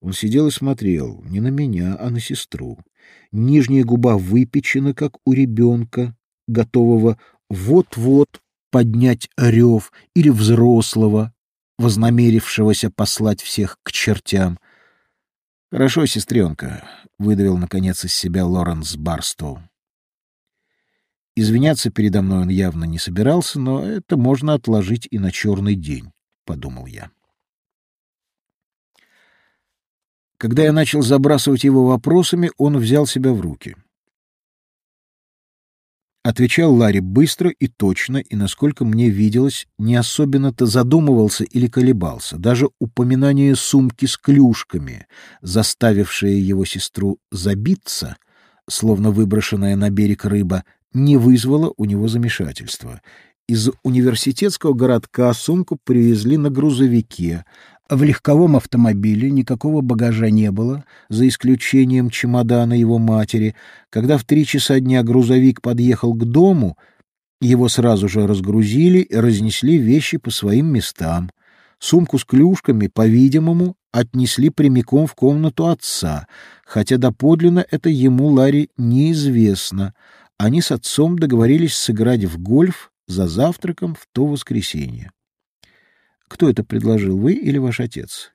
Он сидел и смотрел не на меня, а на сестру. Нижняя губа выпечена, как у ребенка, готового вот-вот поднять рев или взрослого, вознамерившегося послать всех к чертям. — Хорошо, сестренка, — выдавил наконец из себя Лоренс Барстоу. Извиняться передо мной он явно не собирался, но это можно отложить и на черный день, — подумал я. Когда я начал забрасывать его вопросами, он взял себя в руки — Отвечал Ларри быстро и точно, и, насколько мне виделось, не особенно-то задумывался или колебался. Даже упоминание сумки с клюшками, заставившее его сестру забиться, словно выброшенная на берег рыба, не вызвало у него замешательства. Из университетского городка сумку привезли на грузовике, в легковом автомобиле никакого багажа не было, за исключением чемодана его матери. Когда в три часа дня грузовик подъехал к дому, его сразу же разгрузили и разнесли вещи по своим местам. Сумку с клюшками, по-видимому, отнесли прямиком в комнату отца, хотя доподлинно это ему Ларри неизвестно. Они с отцом договорились сыграть в гольф за завтраком в то воскресенье. Кто это предложил, вы или ваш отец?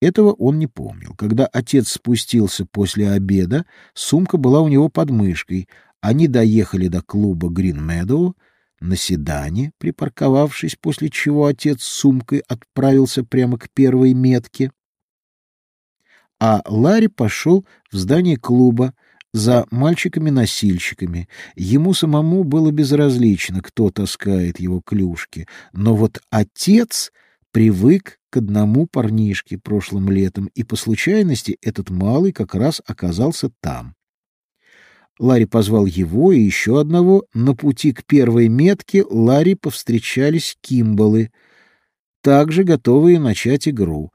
Этого он не помнил. Когда отец спустился после обеда, сумка была у него под мышкой. Они доехали до клуба Грин Медоу на седане, припарковавшись, после чего отец с сумкой отправился прямо к первой метке. А Ларри пошел в здание клуба за мальчиками-носильщиками. Ему самому было безразлично, кто таскает его клюшки. Но вот отец привык к одному парнишке прошлым летом, и по случайности этот малый как раз оказался там. Ларри позвал его и еще одного. На пути к первой метке Ларри повстречались Кимбалы, также готовые начать игру.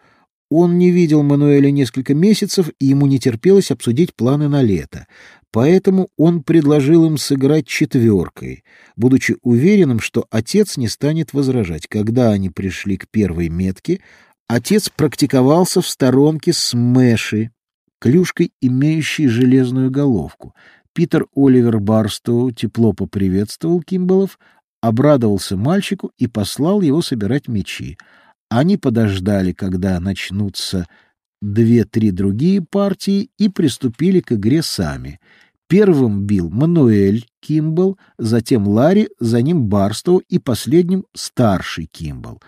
Он не видел Мануэля несколько месяцев, и ему не терпелось обсудить планы на лето. Поэтому он предложил им сыграть четверкой, будучи уверенным, что отец не станет возражать. Когда они пришли к первой метке, отец практиковался в сторонке с Мэши, клюшкой, имеющей железную головку. Питер Оливер Барстоу тепло поприветствовал Кимбалов, обрадовался мальчику и послал его собирать мечи. Они подождали, когда начнутся две-три другие партии и приступили к игре сами. Первым бил Мануэль Кимбл, затем Ларри, за ним Барстоу и последним старший Кимбл.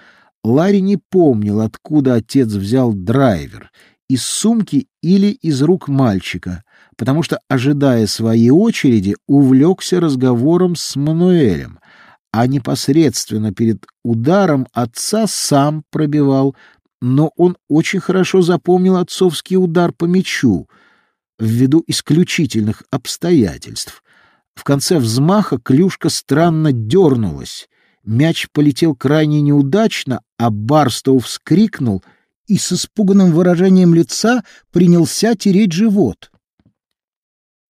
Ларри не помнил, откуда отец взял драйвер — из сумки или из рук мальчика, потому что, ожидая своей очереди, увлекся разговором с Мануэлем, а непосредственно перед ударом отца сам пробивал но он очень хорошо запомнил отцовский удар по мячу ввиду исключительных обстоятельств. В конце взмаха клюшка странно дернулась. Мяч полетел крайне неудачно, а Барстоу вскрикнул и с испуганным выражением лица принялся тереть живот.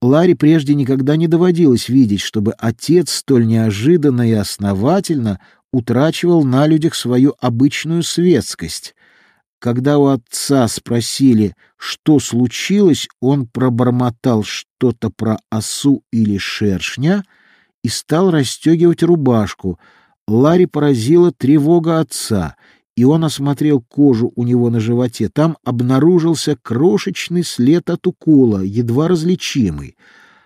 Ларе прежде никогда не доводилось видеть, чтобы отец столь неожиданно и основательно утрачивал на людях свою обычную светскость. Когда у отца спросили, что случилось, он пробормотал что-то про осу или шершня и стал расстегивать рубашку. Ларри поразила тревога отца, и он осмотрел кожу у него на животе. Там обнаружился крошечный след от укола, едва различимый.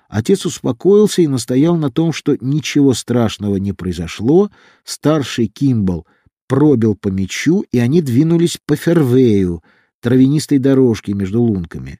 Отец успокоился и настоял на том, что ничего страшного не произошло. Старший Кимбл — пробил по мячу, и они двинулись по фервею, травянистой дорожке между лунками.